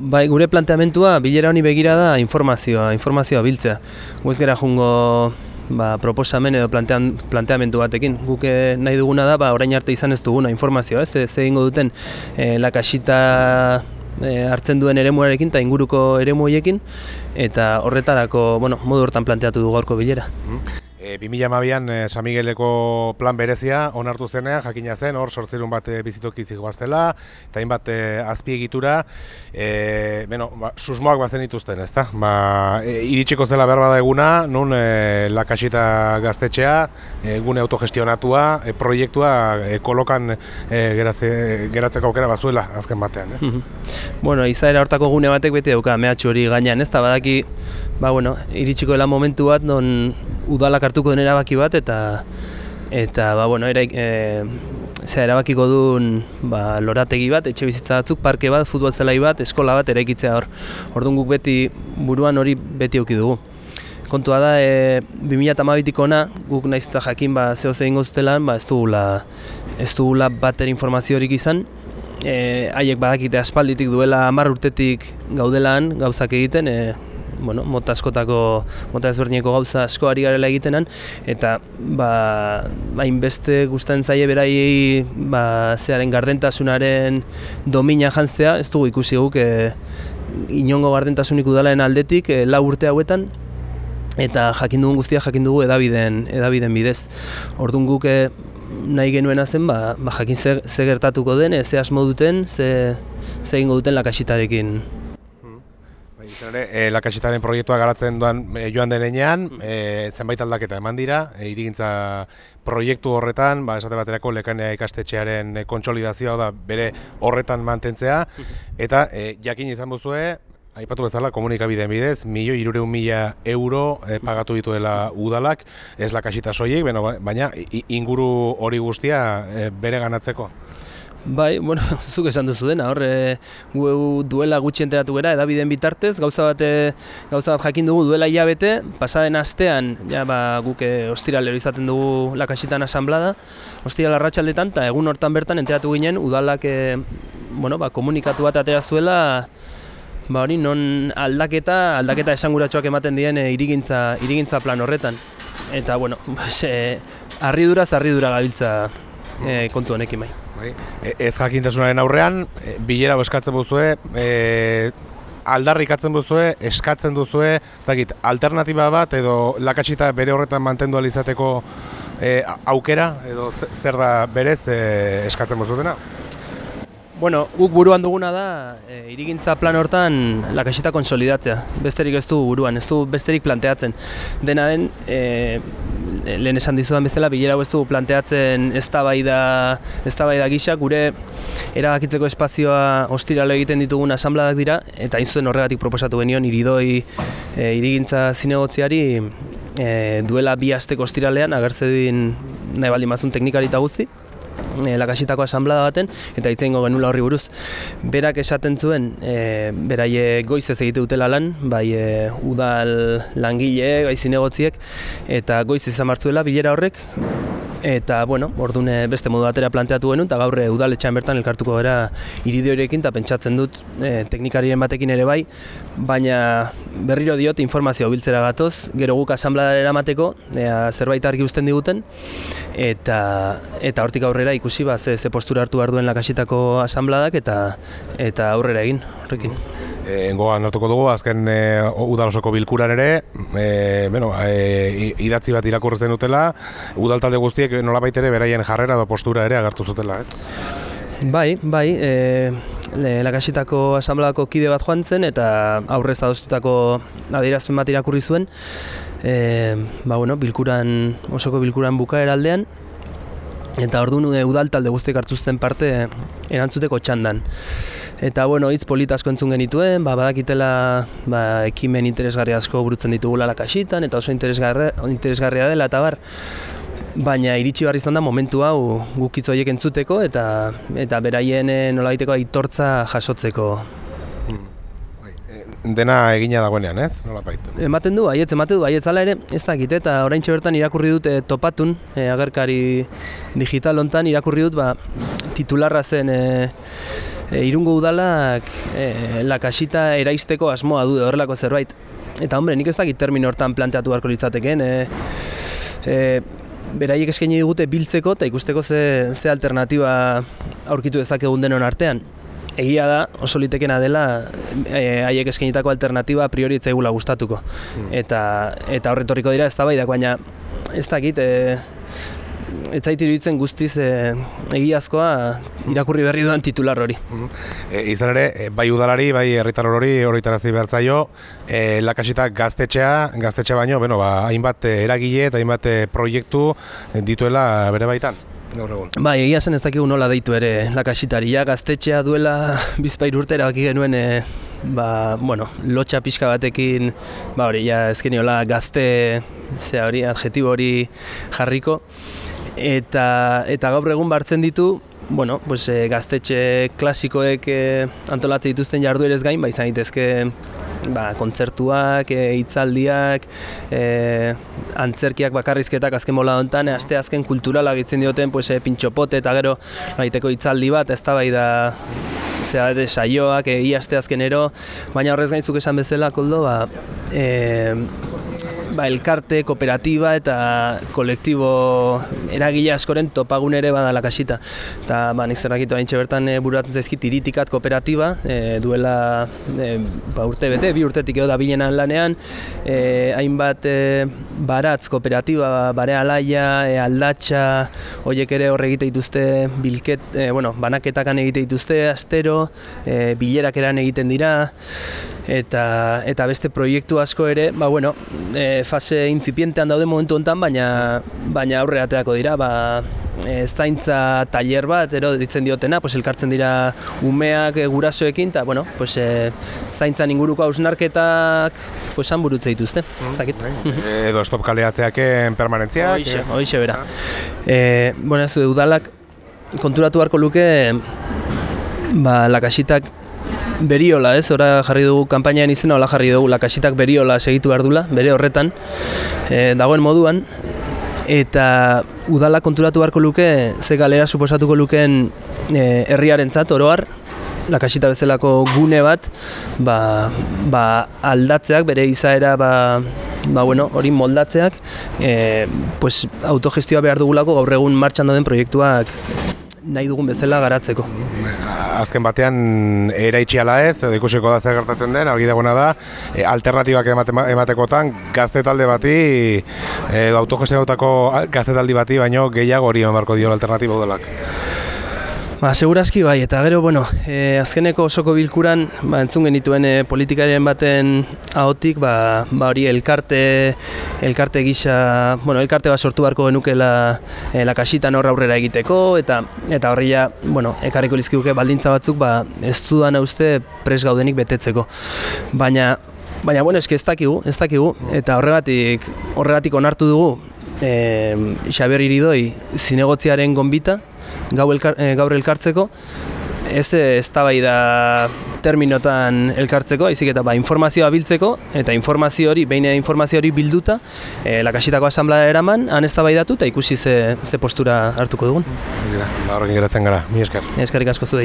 Bai, gure planteamentua bilera honi begira da informazioa, informazioa biltzea. Guez gera jungo ba, proposamen edo plantean, planteamentu batekin. Guk eh, nahi duguna da, ba, orain arte izan ez duguna informazioa, ez? Ze egingo duten e, lakasita e, hartzen duen eremuarekin eta inguruko eremu horiekin eta horretarako, bueno, modu hortan planteatu du gaurko bilera. Mm. E, 2012an e, San Migueleko plan berezia onartu zenean, jakina zen, hor sortzerun bat e, bizitoki zigoaztela, eta hainbat e, azpiegitura, e, bueno, ba, susmoak bazen dituzten, ezta? Ba, e, iritsiko zela behar bada eguna, nun e, lakasita gaztetxea, egune autogestionatua, e, proiektua e, kolokan e, geratze, geratzeko aukera bazuela azken batean. Eh? bueno, izaera hortako gune batek beti dauka mehatxu hori gainean, ez da badaki, ba, bueno, iritsiko dela momentu bat, non udalak hartuko den erabaki bat eta eta ba bueno, era e, ze erabakiko duen ba, lorategi bat, etxe bizitza batzuk, parke bat, futbol zelai bat, eskola bat eraikitzea hor. Orduan guk beti buruan hori beti auki dugu. Kontua da, e, 2008 ona, guk naizta jakin ba, zeo zein goztelan, ba, ez dugula, ez dugula bater informaziorik izan, e, haiek badakite aspalditik duela hamar urtetik gaudelan gauzak egiten, e, bueno, mota askotako mota ezberdineko gauza asko ari garela egitenan eta ba hainbeste gustatzen zaie beraiei ba zearen gardentasunaren domina jantzea ez dugu ikusi guk e, inongo gardentasunik udalaren aldetik e, lau urte hauetan eta jakin dugun guztia jakin dugu edabiden edabiden bidez. Ordun guk e, nahi genuena zen ba, ba jakin ze, gertatuko den ze asmo duten ze ze egingo duten lakasitarekin ere, e, lakasitaren proiektua garatzen duan e, joan denean, e, zenbait aldaketa eman dira, e, irigintza proiektu horretan, ba, esate baterako lekanea ikastetxearen kontsolidazioa da bere horretan mantentzea, eta e, jakin izan buzue, Aipatu bezala, komunikabideen bidez, milio irureun mila euro e, pagatu dituela udalak, ez lakasita soiek, baina inguru hori guztia e, bere ganatzeko. Bai, bueno, zuk esan duzu dena, hor, e, duela gutxi enteratu gara, edabideen bitartez, gauza bat, e, gauza bat jakin dugu duela hilabete, pasaden astean, ja, ba, guk e, ostiralero izaten dugu lakasitan asamblada, ostiral arratsaldetan eta egun hortan bertan enteratu ginen, udalak, e, bueno, ba, komunikatu bat atera zuela, ba, hori, non aldaketa, aldaketa esanguratsuak ematen dien e, irigintza, irigintza plan horretan. Eta, bueno, pues, e, arridura, arridura gabiltza e, kontu honekin bai. Bai. E, ez jakintasunaren aurrean, e, bilera eskatzen duzue, e, aldarrikatzen duzue, eskatzen duzue, ez dakit, alternatiba bat edo lakasita bere horretan mantendu alizateko e, aukera edo zer da berez e, eskatzen duzutena? Bueno, guk buruan duguna da, e, irigintza plan hortan lakasita konsolidatzea. Besterik ez du buruan, ez du besterik planteatzen. Dena den, e, lehen esan dizudan bezala, bilera ez du planteatzen eztabaida eztabaida gisa, gure erabakitzeko espazioa ostirale egiten ditugun asanbladak dira, eta hain zuen horregatik proposatu genion iridoi e, irigintza zinegotziari e, duela bi asteko ostiralean, agertzedin nahi baldin mazun teknikari eta guzti, e, lakasitako asamblada baten, eta itzengo genula horri buruz. Berak esaten zuen, e, beraie goiz ez egite dutela lan, bai e, udal langile, bai zinegotziek, eta goiz izan martzuela bilera horrek, Eta, bueno, ordune beste modu batera planteatu genuen, eta gaur udaletxean bertan elkartuko gara iridiorekin, eta pentsatzen dut e, teknikarien batekin ere bai, baina berriro diot informazio biltzera gatoz, gero guk asambladara eramateko, ea, zerbait argi usten diguten, eta eta hortik aurrera ikusi ba, ze, ze postura hartu behar duen lakasitako asambladak, eta eta aurrera egin, horrekin e, gogoan hartuko dugu, azken e, udalosoko bilkuran ere, e, bueno, e, idatzi bat irakurtzen dutela, udaltalde guztiek nolabait ere beraien jarrera edo postura ere agertu zutela. Eh? Bai, bai, e, lakasitako asamblako kide bat joan zen eta aurrez adostutako adierazpen bat irakurri zuen. E, ba, bueno, bilkuran, osoko bilkuran buka eraldean, eta orduan udal talde guztiek hartuzten parte erantzuteko txandan. Eta bueno, hitz polit asko entzun genituen, ba, badakitela ba, ekimen interesgarri asko burutzen ditugula lakasitan, eta oso interesgarria, interesgarria dela, eta bar, baina iritsi barri izan da momentu hau gukitz horiek entzuteko, eta, eta beraien eh, nola aitortza jasotzeko. Hmm. Bai, eh, dena egina dagoenean, ez? Nola baitu? Ematen du, baietz, ematen du, baietz ere, ez dakit, eta orain bertan irakurri dut e, topatun, agerkari digital hontan irakurri dut, ba, titularra zen, e, irungo udalak e, lakasita eraisteko asmoa du horrelako zerbait. Eta hombre, nik ez dakit termino hortan planteatu beharko litzateken, e, e, beraiek eskaini digute biltzeko eta ikusteko ze, ze alternatiba aurkitu dezakegun denon artean. Egia da, oso litekena dela, e, haiek eskainitako alternatiba priori etzaigula gustatuko. Hmm. Eta, eta horretoriko dira ez da baina ez dakit, e, ez zait iruditzen guztiz e, egiazkoa irakurri berri duan titular hori. E, izan ere, e, bai udalari, bai herritar hori hori tarazi behar zaio, e, lakasita gaztetxea, gaztetxea baino, bueno, ba, hainbat eragile eta hainbat proiektu dituela bere baitan. Bai, egia zen ez dakigu nola deitu ere lakasitaria, gaztetxea duela bizpair urtera baki genuen e, ba, bueno, lotxa pixka batekin, ba hori, ja, ezkeniola gazte, ze hori, adjetibo hori jarriko, eta, eta gaur egun bartzen ditu, bueno, pues, e, gaztetxe klasikoek e, antolatzen dituzten jarduerez gain, ba, izan daitezke ba, kontzertuak, e, hitzaldiak, e, antzerkiak bakarrizketak azken mola honetan, e, aste azken kulturala gitzen dioten, pues, e, pintxopote eta gero baiteko hitzaldi bat, ez da bai da zera de saioak, e, iazte azkenero, baina horrez gainzuk esan bezala, koldo, ba, e, ba, elkarte, kooperatiba eta kolektibo eragile askoren topagun ere bada lakasita. Eta ba, nik zerrakitu hain bertan e, buratzen zaizkit iritikat kooperatiba, e, duela e, ba, urte bete, bi urtetik edo da bilenan lanean, e, hainbat e, baratz kooperatiba, bare alaia, e, aldatxa, horiek ere horre egite dituzte bilket, e, bueno, banaketakan egite dituzte, astero, e, bilerak eran egiten dira, eta eta beste proiektu asko ere, ba bueno, e, fase incipientean daude momentu hontan, baina baina aurre ateako dira, ba e, zaintza tailer bat ero ditzen diotena, pues elkartzen dira umeak e, gurasoekin ta bueno, pues e, zaintzan inguruko ausnarketak pues han burutze dituzte. Mm, bai. edo stop kaleatzeaken permanentziak. Hoixe, hoixe bera. Eh, bueno, ez udalak konturatu beharko luke ba lakasitak beriola, ez? Ora jarri dugu kanpainaren izena, hola jarri dugu lakasitak beriola segitu behar dula, bere horretan, e, dagoen moduan, eta udala konturatu beharko luke, ze galera suposatuko lukeen e, herriaren zat, oroar, lakasita bezalako gune bat, ba, ba aldatzeak, bere izaera, ba, ba bueno, hori moldatzeak, e, pues, autogestioa behar dugulako gaur egun martxan den proiektuak nahi dugun bezala garatzeko. Azken batean eraitxiala ez, edo ikusiko da zer gertatzen den, argi dagoena da, e, alternatibak emate, ematekotan gazte talde bati, edo autogestionautako gazte talde bati, baino gehiago hori emarko dio alternatibo udalak. Ba, segurazki bai, eta gero, bueno, e, azkeneko osoko bilkuran, ba, entzun genituen e, politikaren baten ahotik, ba, ba hori elkarte, elkarte gisa, bueno, elkarte bat sortu beharko genukela e, lakasitan horra aurrera egiteko, eta eta horria, bueno, ekarriko lizkiuke baldintza batzuk, ba, ez dudan uste pres gaudenik betetzeko. Baina, baina, bueno, eski ez dakigu, ez dakigu, eta horregatik, horregatik onartu dugu, e, Xaber Iridoi zinegotziaren gonbita, gau elkar, e, gaur elkartzeko, ez ez da terminotan elkartzeko, haizik eta ba, informazioa biltzeko, eta informazio hori, behin informazio hori bilduta, e, lakasitako asamblea eraman, han ez eta ikusi ze, ze postura hartuko dugun. Ba, horrekin geratzen gara, mi esker. Eskerrik asko zu